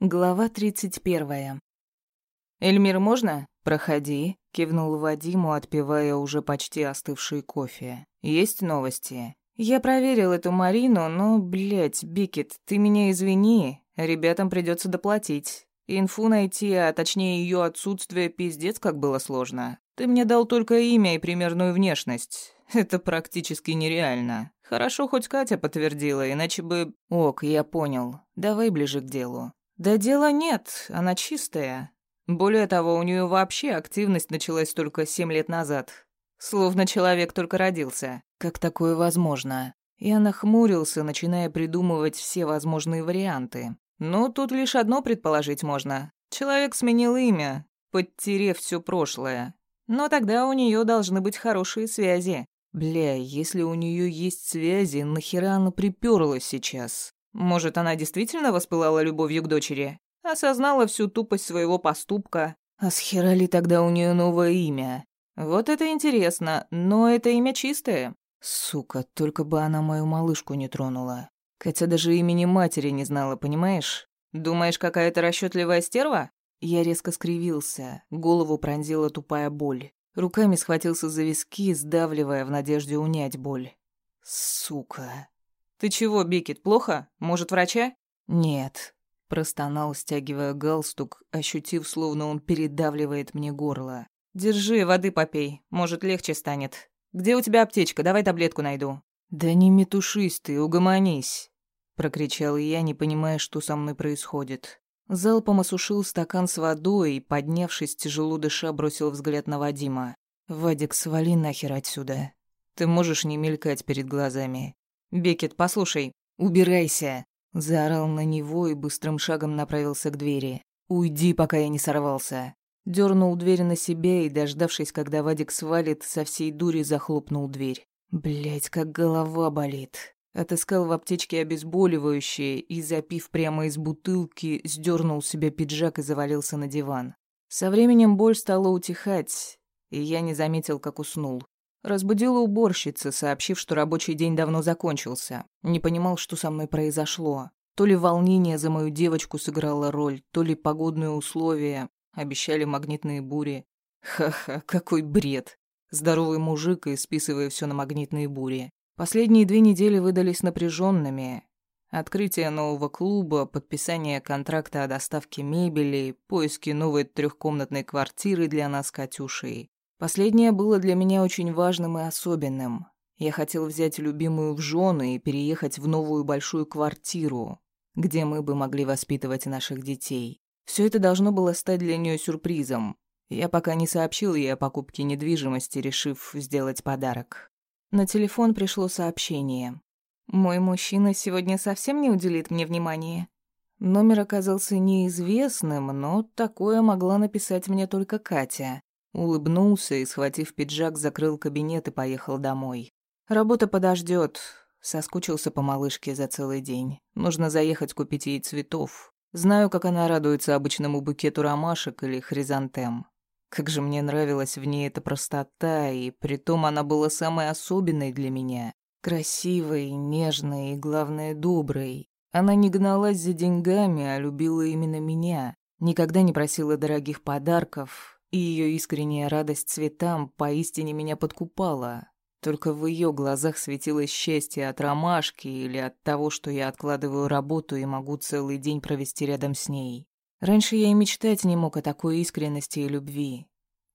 Глава тридцать первая. «Эльмир, можно?» «Проходи», — кивнул Вадиму, отпивая уже почти остывший кофе. «Есть новости?» «Я проверил эту Марину, но, блядь, Бикет, ты меня извини, ребятам придется доплатить. Инфу найти, а точнее ее отсутствие, пиздец, как было сложно. Ты мне дал только имя и примерную внешность. Это практически нереально. Хорошо, хоть Катя подтвердила, иначе бы... Ок, я понял. Давай ближе к делу. Да дела нет, она чистая. Более того, у нее вообще активность началась только семь лет назад. Словно человек только родился. Как такое возможно? Я нахмурился, начиная придумывать все возможные варианты. Ну, тут лишь одно предположить можно. Человек сменил имя, подтерев все прошлое. Но тогда у нее должны быть хорошие связи. Бля, если у нее есть связи, нахера она приперлась сейчас? Может, она действительно воспылала любовью к дочери? Осознала всю тупость своего поступка? А с хера ли тогда у нее новое имя? Вот это интересно, но это имя чистое. Сука, только бы она мою малышку не тронула. Хотя даже имени матери не знала, понимаешь? Думаешь, какая-то расчетливая стерва? Я резко скривился, голову пронзила тупая боль. Руками схватился за виски, сдавливая в надежде унять боль. Сука. «Ты чего, Бикет, плохо? Может, врача?» «Нет», — простонал, стягивая галстук, ощутив, словно он передавливает мне горло. «Держи, воды попей, может, легче станет. Где у тебя аптечка? Давай таблетку найду». «Да не метушись ты, угомонись», — прокричал я, не понимая, что со мной происходит. Залпом осушил стакан с водой и, поднявшись, тяжело дыша, бросил взгляд на Вадима. «Вадик, свали нахер отсюда. Ты можешь не мелькать перед глазами. «Бекет, послушай, убирайся!» Заорал на него и быстрым шагом направился к двери. «Уйди, пока я не сорвался!» Дёрнул дверь на себя и, дождавшись, когда Вадик свалит, со всей дури захлопнул дверь. Блять, как голова болит. Отыскал в аптечке обезболивающее и, запив прямо из бутылки, сдернул себе пиджак и завалился на диван. Со временем боль стала утихать, и я не заметил, как уснул. Разбудила уборщица, сообщив, что рабочий день давно закончился. Не понимал, что со мной произошло. То ли волнение за мою девочку сыграло роль, то ли погодные условия. Обещали магнитные бури. Ха-ха, какой бред. Здоровый мужик и списывая все на магнитные бури. Последние две недели выдались напряженными. Открытие нового клуба, подписание контракта о доставке мебели, поиски новой трехкомнатной квартиры для нас с Катюшей. Последнее было для меня очень важным и особенным. Я хотел взять любимую в жены и переехать в новую большую квартиру, где мы бы могли воспитывать наших детей. Все это должно было стать для нее сюрпризом. Я пока не сообщил ей о покупке недвижимости, решив сделать подарок. На телефон пришло сообщение. «Мой мужчина сегодня совсем не уделит мне внимания». Номер оказался неизвестным, но такое могла написать мне только Катя. Улыбнулся и, схватив пиджак, закрыл кабинет и поехал домой. Работа подождет. Соскучился по малышке за целый день. Нужно заехать купить ей цветов. Знаю, как она радуется обычному букету ромашек или хризантем. Как же мне нравилась в ней эта простота, и притом она была самой особенной для меня. Красивой, нежной и, главное, доброй. Она не гналась за деньгами, а любила именно меня. Никогда не просила дорогих подарков, и ее искренняя радость цветам поистине меня подкупала. Только в ее глазах светилось счастье от ромашки или от того, что я откладываю работу и могу целый день провести рядом с ней. Раньше я и мечтать не мог о такой искренности и любви.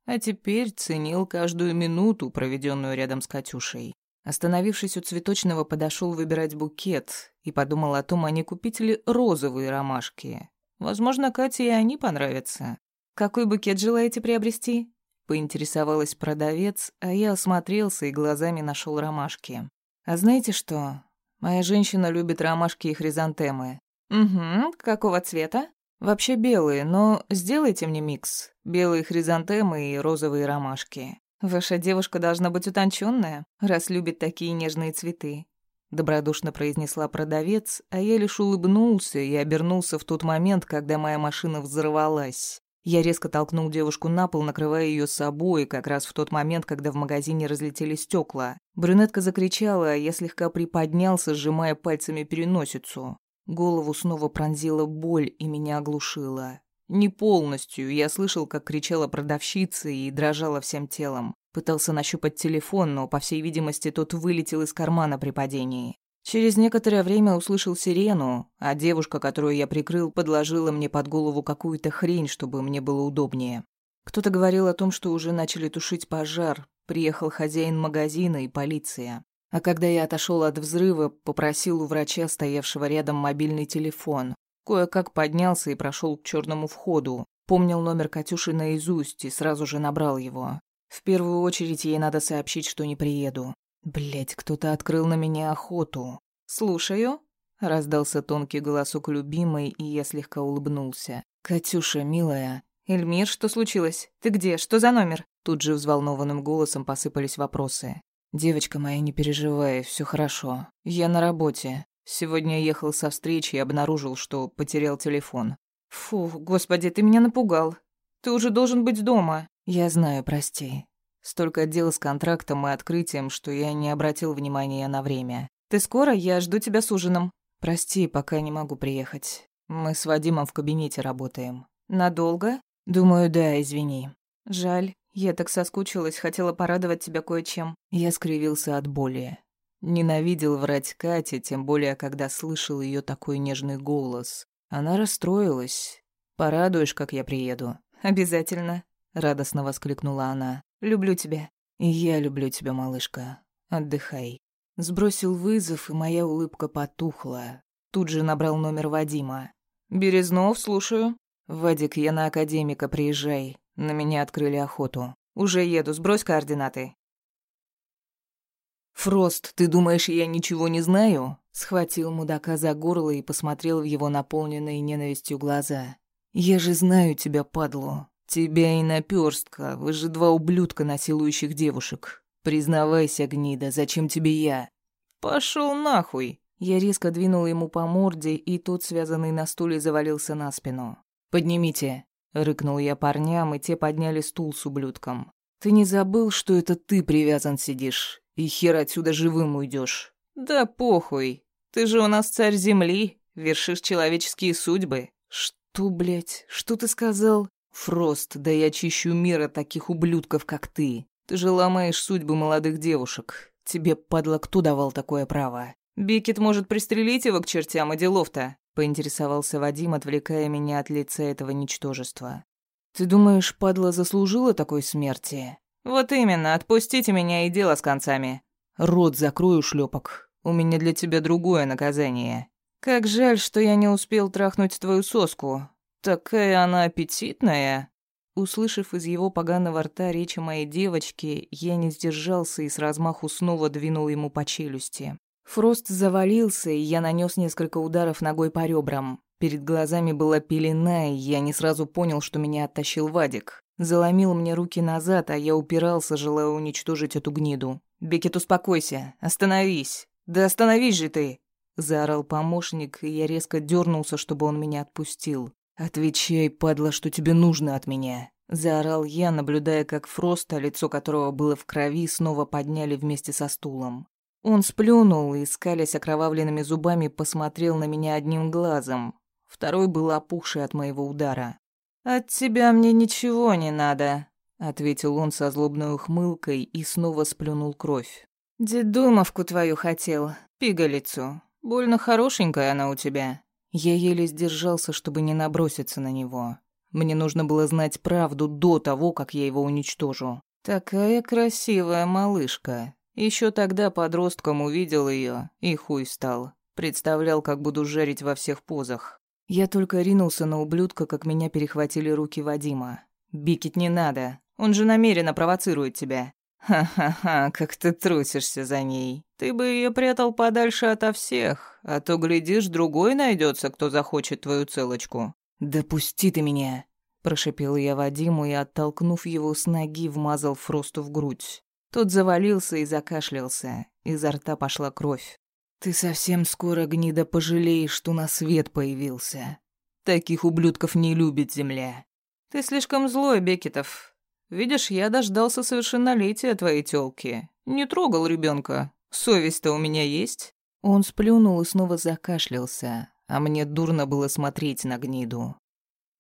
А теперь ценил каждую минуту, проведенную рядом с Катюшей. Остановившись у цветочного, подошел выбирать букет и подумал о том, а не купить ли розовые ромашки. Возможно, Кате и они понравятся. «Какой букет желаете приобрести?» Поинтересовалась продавец, а я осмотрелся и глазами нашел ромашки. «А знаете что? Моя женщина любит ромашки и хризантемы». «Угу, какого цвета?» «Вообще белые, но сделайте мне микс. Белые хризантемы и розовые ромашки. Ваша девушка должна быть утонченная, раз любит такие нежные цветы». Добродушно произнесла продавец, а я лишь улыбнулся и обернулся в тот момент, когда моя машина взорвалась. Я резко толкнул девушку на пол, накрывая ее собой, как раз в тот момент, когда в магазине разлетелись стекла. Брюнетка закричала, а я слегка приподнялся, сжимая пальцами переносицу. Голову снова пронзила боль и меня оглушила. Не полностью, я слышал, как кричала продавщица и дрожала всем телом. Пытался нащупать телефон, но, по всей видимости, тот вылетел из кармана при падении. Через некоторое время услышал сирену, а девушка, которую я прикрыл, подложила мне под голову какую-то хрень, чтобы мне было удобнее. Кто-то говорил о том, что уже начали тушить пожар, приехал хозяин магазина и полиция. А когда я отошел от взрыва, попросил у врача, стоявшего рядом, мобильный телефон. Кое-как поднялся и прошел к черному входу. Помнил номер Катюши наизусть и сразу же набрал его. В первую очередь ей надо сообщить, что не приеду. Блять, кто-то открыл на меня охоту. «Слушаю», — раздался тонкий голосок любимой, и я слегка улыбнулся. «Катюша, милая». «Эльмир, что случилось? Ты где? Что за номер?» Тут же взволнованным голосом посыпались вопросы. «Девочка моя, не переживай, все хорошо. Я на работе. Сегодня ехал со встречи и обнаружил, что потерял телефон». «Фу, господи, ты меня напугал. Ты уже должен быть дома». «Я знаю, прости. Столько дел с контрактом и открытием, что я не обратил внимания на время. Ты скоро? Я жду тебя с ужином. Прости, пока не могу приехать. Мы с Вадимом в кабинете работаем. Надолго? Думаю, да, извини. Жаль. Я так соскучилась, хотела порадовать тебя кое-чем. Я скривился от боли. Ненавидел врать Кате, тем более, когда слышал ее такой нежный голос. Она расстроилась. «Порадуешь, как я приеду?» «Обязательно», — радостно воскликнула она. Люблю тебя. Я люблю тебя, малышка. Отдыхай. Сбросил вызов, и моя улыбка потухла. Тут же набрал номер Вадима. «Березнов, слушаю». «Вадик, я на академика, приезжай. На меня открыли охоту. Уже еду, сбрось координаты». «Фрост, ты думаешь, я ничего не знаю?» Схватил мудака за горло и посмотрел в его наполненные ненавистью глаза. «Я же знаю тебя, падлу. «Тебя и наперстка, вы же два ублюдка, насилующих девушек. Признавайся, гнида, зачем тебе я?» Пошел нахуй!» Я резко двинул ему по морде, и тот, связанный на стуле, завалился на спину. «Поднимите!» — рыкнул я парням, и те подняли стул с ублюдком. «Ты не забыл, что это ты привязан сидишь, и хер отсюда живым уйдешь? «Да похуй! Ты же у нас царь земли, вершишь человеческие судьбы!» «Что, блядь? Что ты сказал?» «Фрост, да я чищу мир от таких ублюдков, как ты. Ты же ломаешь судьбы молодых девушек. Тебе, падла, кто давал такое право?» «Бикет может пристрелить его к чертям, и делов-то», — поинтересовался Вадим, отвлекая меня от лица этого ничтожества. «Ты думаешь, падла заслужила такой смерти?» «Вот именно, отпустите меня и дело с концами». «Рот закрою, шлепок. У меня для тебя другое наказание». «Как жаль, что я не успел трахнуть твою соску. «Такая она аппетитная!» Услышав из его поганого рта речи моей девочки, я не сдержался и с размаху снова двинул ему по челюсти. Фрост завалился, и я нанес несколько ударов ногой по ребрам. Перед глазами была пелена, и я не сразу понял, что меня оттащил Вадик. Заломил мне руки назад, а я упирался, желая уничтожить эту гниду. «Бекет, успокойся! Остановись! Да остановись же ты!» Заорал помощник, и я резко дернулся, чтобы он меня отпустил. «Отвечай, падла, что тебе нужно от меня!» Заорал я, наблюдая, как Фроста, лицо которого было в крови, снова подняли вместе со стулом. Он сплюнул и, скалясь окровавленными зубами, посмотрел на меня одним глазом. Второй был опухший от моего удара. «От тебя мне ничего не надо», — ответил он со злобной ухмылкой и снова сплюнул кровь. «Дедумовку твою хотел, пигалицу. Больно хорошенькая она у тебя. Я еле сдержался, чтобы не наброситься на него. Мне нужно было знать правду до того, как я его уничтожу. Такая красивая малышка. Еще тогда подростком увидел ее и хуй стал. Представлял, как буду жарить во всех позах. Я только ринулся на ублюдка, как меня перехватили руки Вадима. «Бикить не надо. Он же намеренно провоцирует тебя. «Ха-ха-ха, как ты трусишься за ней. Ты бы ее прятал подальше ото всех, а то, глядишь, другой найдется, кто захочет твою целочку». «Да пусти ты меня!» Прошипел я Вадиму и, оттолкнув его с ноги, вмазал Фросту в грудь. Тот завалился и закашлялся. Изо рта пошла кровь. «Ты совсем скоро, гнида, пожалеешь, что на свет появился. Таких ублюдков не любит земля». «Ты слишком злой, Бекетов. Видишь, я дождался совершеннолетия твоей тёлки. Не трогал ребёнка. Совесть-то у меня есть». Он сплюнул и снова закашлялся, а мне дурно было смотреть на гниду.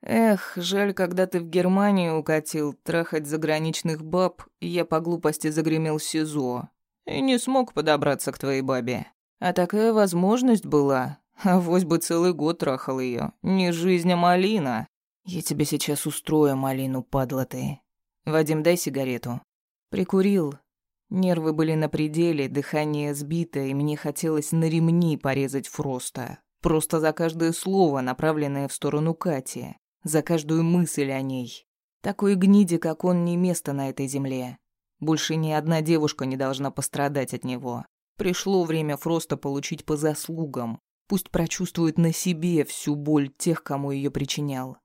Эх, жаль, когда ты в Германию укатил трахать заграничных баб, я по глупости загремел в СИЗО и не смог подобраться к твоей бабе. А такая возможность была, а вось бы целый год трахал ее. Не жизнь, а малина. Я тебе сейчас устрою малину, падла ты. Вадим, дай сигарету. Прикурил. Нервы были на пределе, дыхание сбито, и мне хотелось на ремни порезать Фроста. Просто за каждое слово, направленное в сторону Кати. За каждую мысль о ней. Такой гниде, как он, не место на этой земле. Больше ни одна девушка не должна пострадать от него. Пришло время Фроста получить по заслугам. Пусть прочувствует на себе всю боль тех, кому ее причинял.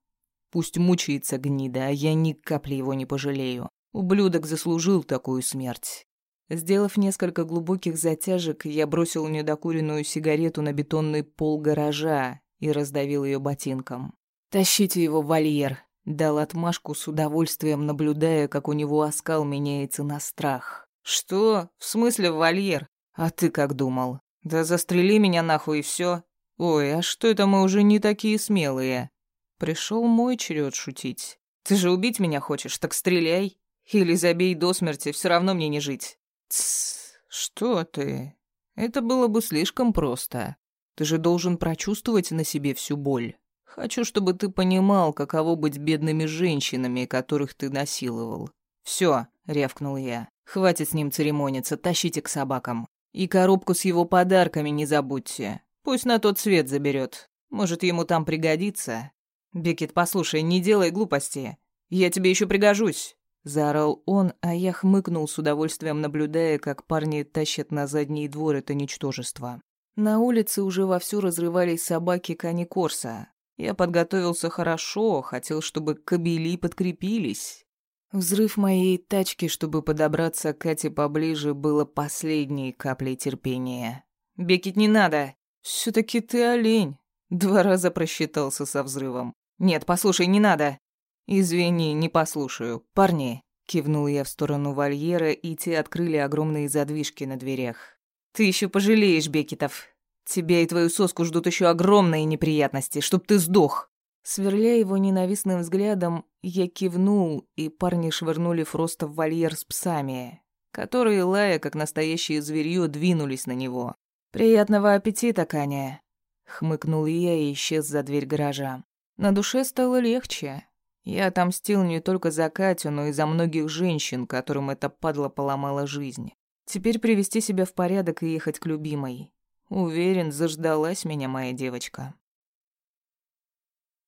Пусть мучается гнида, а я ни капли его не пожалею. Ублюдок заслужил такую смерть. Сделав несколько глубоких затяжек, я бросил недокуренную сигарету на бетонный пол гаража и раздавил ее ботинком. «Тащите его в вольер», — дал отмашку с удовольствием, наблюдая, как у него оскал меняется на страх. «Что? В смысле в вольер? А ты как думал? Да застрели меня нахуй и все. Ой, а что это мы уже не такие смелые?» Пришел мой черед шутить. Ты же убить меня хочешь, так стреляй. Или забей до смерти, все равно мне не жить. Тссс, что ты? Это было бы слишком просто. Ты же должен прочувствовать на себе всю боль. Хочу, чтобы ты понимал, каково быть бедными женщинами, которых ты насиловал. Все, рявкнул я. Хватит с ним церемониться, тащите к собакам. И коробку с его подарками не забудьте. Пусть на тот свет заберет. Может, ему там пригодится. «Бекет, послушай, не делай глупости. Я тебе еще пригожусь!» Заорал он, а я хмыкнул с удовольствием, наблюдая, как парни тащат на задний двор это ничтожество. На улице уже вовсю разрывались собаки Кани Корса. Я подготовился хорошо, хотел, чтобы кобели подкрепились. Взрыв моей тачки, чтобы подобраться к Кате поближе, было последней каплей терпения. «Бекет, не надо! все таки ты олень!» Два раза просчитался со взрывом. «Нет, послушай, не надо!» «Извини, не послушаю. Парни!» Кивнул я в сторону вольера, и те открыли огромные задвижки на дверях. «Ты еще пожалеешь, Бекетов. Тебя и твою соску ждут еще огромные неприятности, чтоб ты сдох!» Сверля его ненавистным взглядом, я кивнул, и парни швырнули Фроста в вольер с псами, которые, лая, как настоящее зверье, двинулись на него. «Приятного аппетита, Каня!» Хмыкнул я и исчез за дверь гаража. На душе стало легче. Я отомстил не только за Катю, но и за многих женщин, которым эта падла поломала жизнь. Теперь привести себя в порядок и ехать к любимой. Уверен, заждалась меня моя девочка.